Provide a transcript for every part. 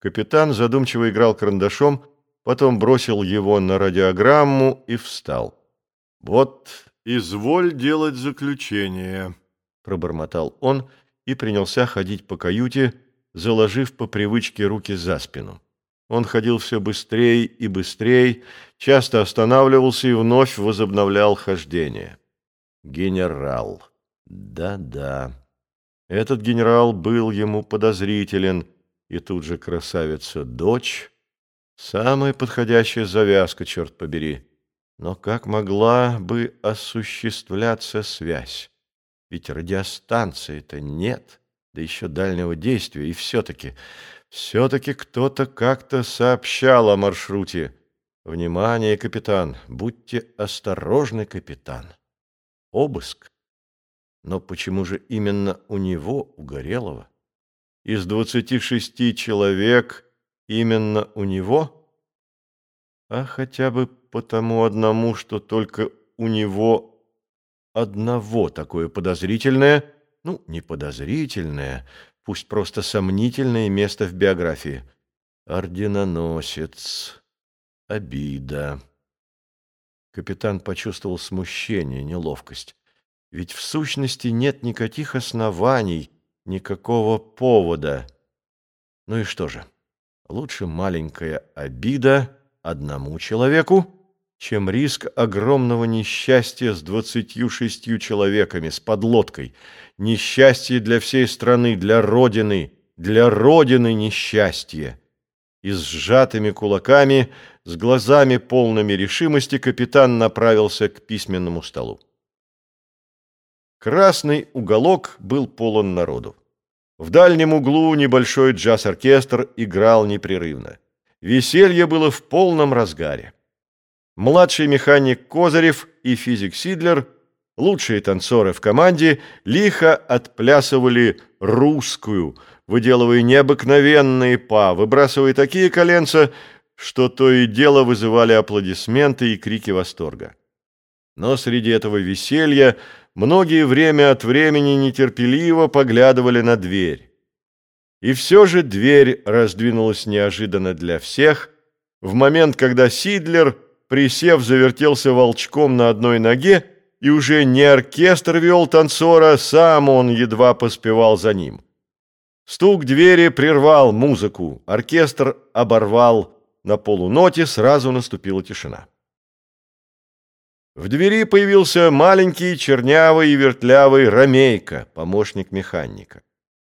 Капитан задумчиво играл карандашом, потом бросил его на радиограмму и встал. «Вот, изволь делать заключение», — пробормотал он и принялся ходить по каюте, заложив по привычке руки за спину. Он ходил все быстрее и быстрее, часто останавливался и вновь возобновлял хождение. Генерал. Да-да. Этот генерал был ему подозрителен, и тут же красавица-дочь. Самая подходящая завязка, черт побери. Но как могла бы осуществляться связь? Ведь радиостанции-то нет, да еще дальнего действия, и все-таки... Все-таки кто-то как-то сообщал о маршруте. Внимание, капитан, будьте осторожны, капитан. Обыск. Но почему же именно у него, у Горелого? Из двадцати шести человек именно у него? А хотя бы потому одному, что только у него одного такое подозрительное, ну, не подозрительное, пусть просто сомнительное место в биографии. Орденоносец. Обида. Капитан почувствовал смущение, неловкость. Ведь в сущности нет никаких оснований, никакого повода. Ну и что же? Лучше маленькая обида одному человеку, чем риск огромного несчастья с двадцатью шестью человеками, с подлодкой. Несчастье для всей страны, для Родины, для Родины несчастье. И с сжатыми кулаками, с глазами полными решимости, капитан направился к письменному столу. Красный уголок был полон народу. В дальнем углу небольшой джаз-оркестр играл непрерывно. Веселье было в полном разгаре. Младший механик Козырев и физик Сидлер, лучшие танцоры в команде, лихо отплясывали русскую, выделывая необыкновенные па, выбрасывая такие коленца, что то и дело вызывали аплодисменты и крики восторга. Но среди этого веселья многие время от времени нетерпеливо поглядывали на дверь. И все же дверь раздвинулась неожиданно для всех в момент, когда Сидлер – присев, завертелся волчком на одной ноге, и уже не оркестр вел танцора, сам он едва поспевал за ним. Стук двери прервал музыку, оркестр оборвал на полуноте, сразу наступила тишина. В двери появился маленький, чернявый и вертлявый Ромейко, помощник механика.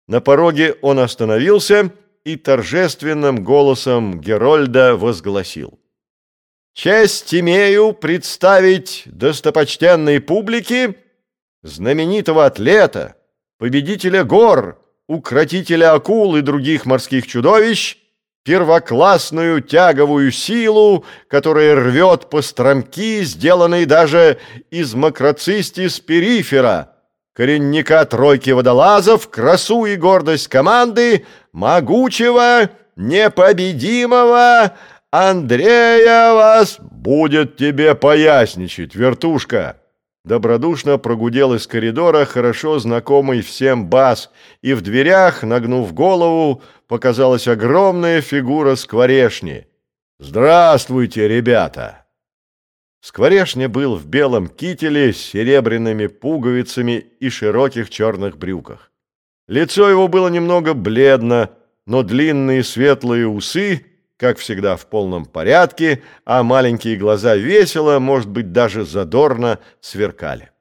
На пороге он остановился и торжественным голосом Герольда возгласил. Честь имею представить достопочтенной публике знаменитого атлета, победителя гор, укротителя акул и других морских чудовищ, первоклассную тяговую силу, которая рвет по стромки, сделанные даже из макроцистис перифера, коренника тройки водолазов, красу и гордость команды, могучего, непобедимого, Андрея вас будет тебе поясничать, вертушка!» Добродушно прогудел из коридора хорошо знакомый всем бас, и в дверях, нагнув голову, показалась огромная фигура скворешни. «Здравствуйте, ребята!» Скворешня был в белом кителе с серебряными пуговицами и широких черных брюках. Лицо его было немного бледно, но длинные светлые усы как всегда, в полном порядке, а маленькие глаза весело, может быть, даже задорно сверкали.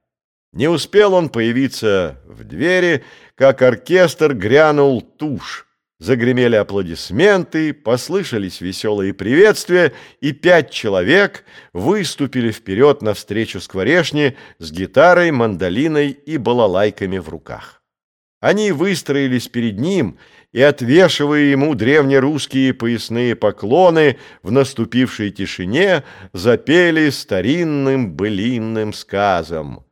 Не успел он появиться в двери, как оркестр грянул тушь. Загремели аплодисменты, послышались веселые приветствия, и пять человек выступили вперед навстречу скворешне с гитарой, мандолиной и балалайками в руках. Они выстроились перед ним и, отвешивая ему древнерусские поясные поклоны, в наступившей тишине запели старинным былинным сказом.